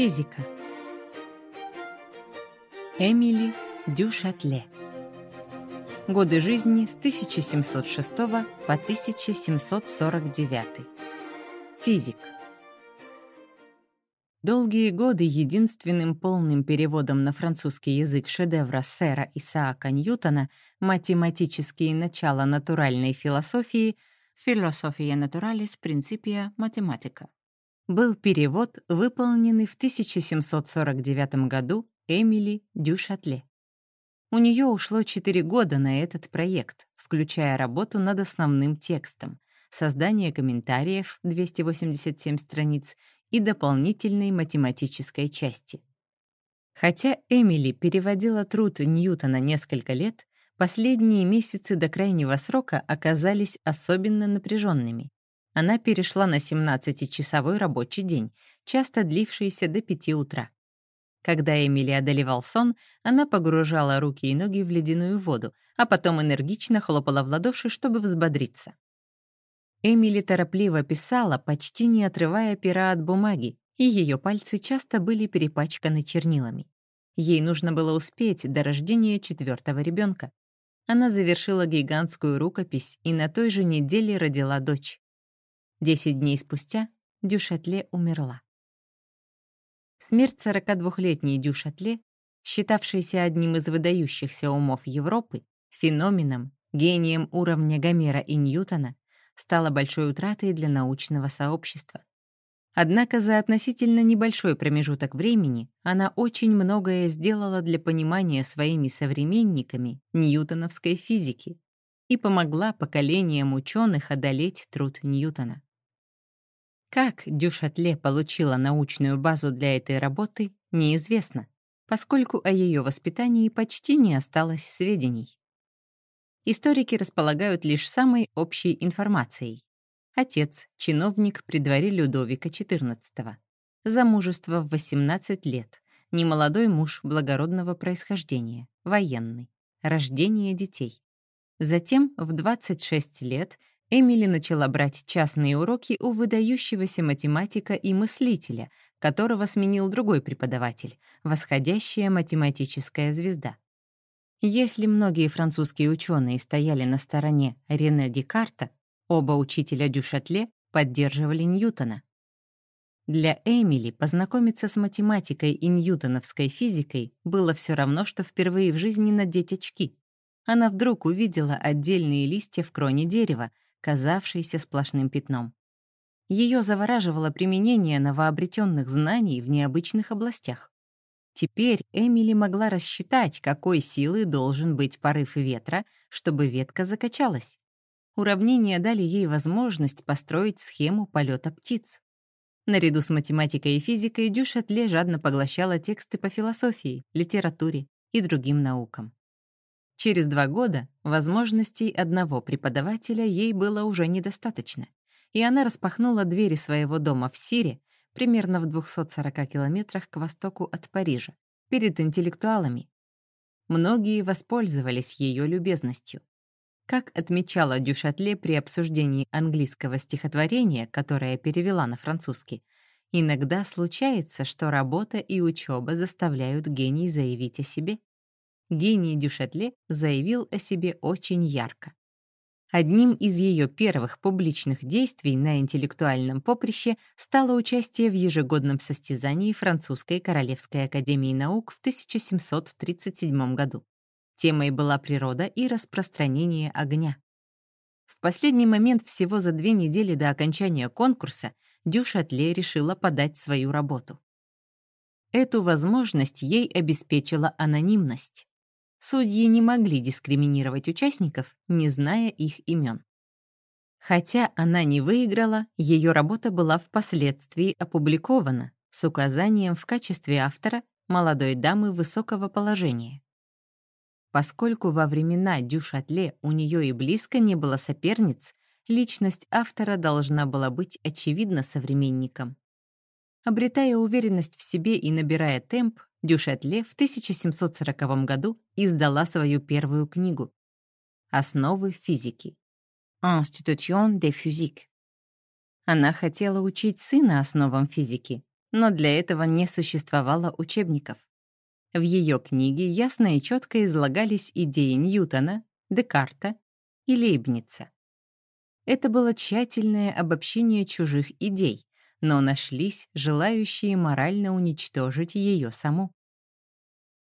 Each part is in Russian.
Физика. Эмили Дюшатле. Годы жизни с 1706 по 1749. Физик. Долгие годы единственным полным переводом на французский язык шедевра сэра Исаака Ньютона «Математические начала натуральной философии» «Philosophiae Naturalis Principia Mathematica» был перевод, выполненный в 1749 году Эмили Дюшатле. У нее ушло 4 года на этот проект, включая работу над основным текстом, создание комментариев 287 страниц и дополнительной математической части. Хотя Эмили переводила труд Ньютона несколько лет, последние месяцы до крайнего срока оказались особенно напряженными. Она перешла на 17-часовой рабочий день, часто длившийся до 5 утра. Когда Эмили одолевал сон, она погружала руки и ноги в ледяную воду, а потом энергично хлопала в ладоши, чтобы взбодриться. Эмили торопливо писала, почти не отрывая пера от бумаги, и ее пальцы часто были перепачканы чернилами. Ей нужно было успеть до рождения четвертого ребенка. Она завершила гигантскую рукопись и на той же неделе родила дочь. Десять дней спустя Дюшатле умерла. Смерть 42-летней Дюшатле, считавшейся одним из выдающихся умов Европы, феноменом, гением уровня Гомера и Ньютона, стала большой утратой для научного сообщества. Однако за относительно небольшой промежуток времени она очень многое сделала для понимания своими современниками ньютоновской физики и помогла поколениям ученых одолеть труд Ньютона. Как Дюшатле получила научную базу для этой работы, неизвестно, поскольку о ее воспитании почти не осталось сведений. Историки располагают лишь самой общей информацией. Отец — чиновник при дворе Людовика XIV. Замужество в 18 лет. Немолодой муж благородного происхождения. Военный. Рождение детей. Затем в 26 лет Эмили начала брать частные уроки у выдающегося математика и мыслителя, которого сменил другой преподаватель, восходящая математическая звезда. Если многие французские ученые стояли на стороне Рене Декарта, оба учителя Дюшатле поддерживали Ньютона. Для Эмили познакомиться с математикой и ньютоновской физикой было все равно, что впервые в жизни надеть очки. Она вдруг увидела отдельные листья в кроне дерева, казавшийся сплошным пятном. Ее завораживало применение новообретенных знаний в необычных областях. Теперь Эмили могла рассчитать, какой силы должен быть порыв ветра, чтобы ветка закачалась. Уравнения дали ей возможность построить схему полета птиц. Наряду с математикой и физикой Дюшатле жадно поглощала тексты по философии, литературе и другим наукам. Через два года возможностей одного преподавателя ей было уже недостаточно, и она распахнула двери своего дома в Сире, примерно в 240 километрах к востоку от Парижа, перед интеллектуалами. Многие воспользовались ее любезностью. Как отмечала Дюшатле при обсуждении английского стихотворения, которое перевела на французский, иногда случается, что работа и учеба заставляют гений заявить о себе гений Дюшатле заявил о себе очень ярко. Одним из ее первых публичных действий на интеллектуальном поприще стало участие в ежегодном состязании Французской Королевской Академии Наук в 1737 году. Темой была природа и распространение огня. В последний момент всего за две недели до окончания конкурса Дюшатле решила подать свою работу. Эту возможность ей обеспечила анонимность. Судьи не могли дискриминировать участников, не зная их имен. Хотя она не выиграла, ее работа была впоследствии опубликована с указанием в качестве автора молодой дамы высокого положения. Поскольку во времена Дюшатле у нее и близко не было соперниц, личность автора должна была быть очевидна современникам. Обретая уверенность в себе и набирая темп, Дюшетле в 1740 году издала свою первую книгу «Основы физики» «Institution de physique». Она хотела учить сына основам физики, но для этого не существовало учебников. В ее книге ясно и четко излагались идеи Ньютона, Декарта и Лейбница. Это было тщательное обобщение чужих идей, но нашлись желающие морально уничтожить ее саму.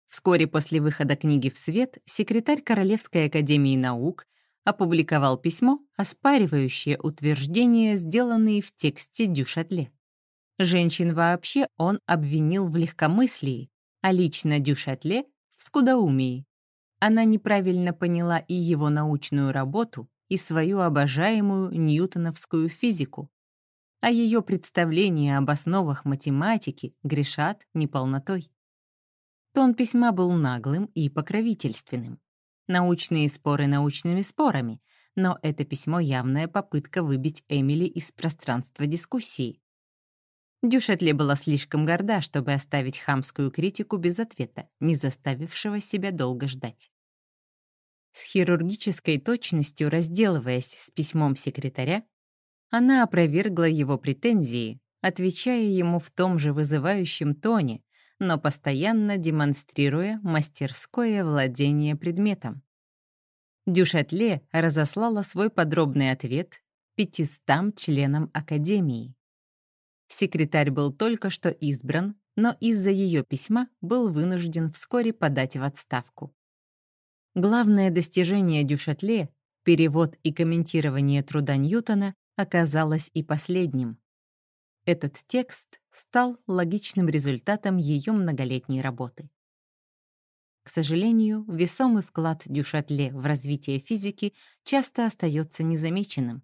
Вскоре после выхода книги в свет секретарь Королевской академии наук опубликовал письмо, оспаривающее утверждения, сделанные в тексте Дюшатле. Женщин вообще он обвинил в легкомыслии, а лично Дюшатле — в скудоумии. Она неправильно поняла и его научную работу, и свою обожаемую ньютоновскую физику, а ее представления об основах математики грешат неполнотой. Тон письма был наглым и покровительственным. Научные споры научными спорами, но это письмо — явная попытка выбить Эмили из пространства дискуссии. Дюшетле была слишком горда, чтобы оставить хамскую критику без ответа, не заставившего себя долго ждать. С хирургической точностью разделываясь с письмом секретаря, она опровергла его претензии, отвечая ему в том же вызывающем тоне, но постоянно демонстрируя мастерское владение предметом. Дюшатле разослала свой подробный ответ 500 членам Академии. Секретарь был только что избран, но из-за ее письма был вынужден вскоре подать в отставку. Главное достижение Дюшатле, перевод и комментирование труда Ньютона, оказалось и последним. Этот текст стал логичным результатом ее многолетней работы. К сожалению, весомый вклад Дюшатле в развитие физики часто остается незамеченным.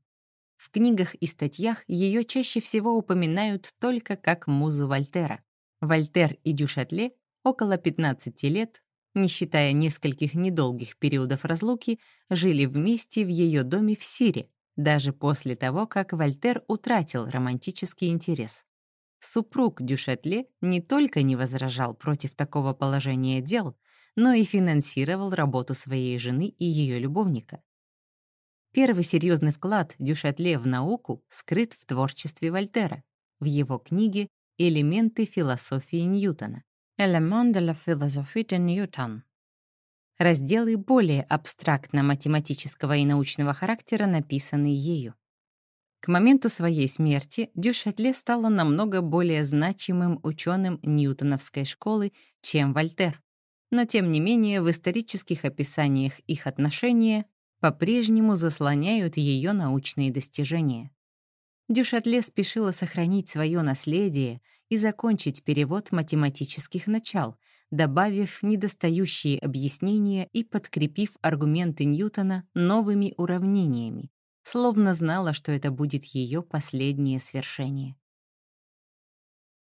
В книгах и статьях ее чаще всего упоминают только как музу Вольтера. Вольтер и Дюшатле около 15 лет, не считая нескольких недолгих периодов разлуки, жили вместе в ее доме в Сире, даже после того, как Вольтер утратил романтический интерес. Супруг Дюшетле не только не возражал против такого положения дел, но и финансировал работу своей жены и ее любовника. Первый серьезный вклад Дюшетле в науку скрыт в творчестве Вольтера, в его книге «Элементы философии Ньютона» «Éléments de la philosophie de Newton», разделы более абстрактно-математического и научного характера, написанные ею. К моменту своей смерти Дюшатле стала намного более значимым ученым Ньютоновской школы, чем Вольтер. Но тем не менее в исторических описаниях их отношения по-прежнему заслоняют ее научные достижения. Дюшатле спешила сохранить свое наследие и закончить перевод математических начал, добавив недостающие объяснения и подкрепив аргументы Ньютона новыми уравнениями, словно знала, что это будет ее последнее свершение.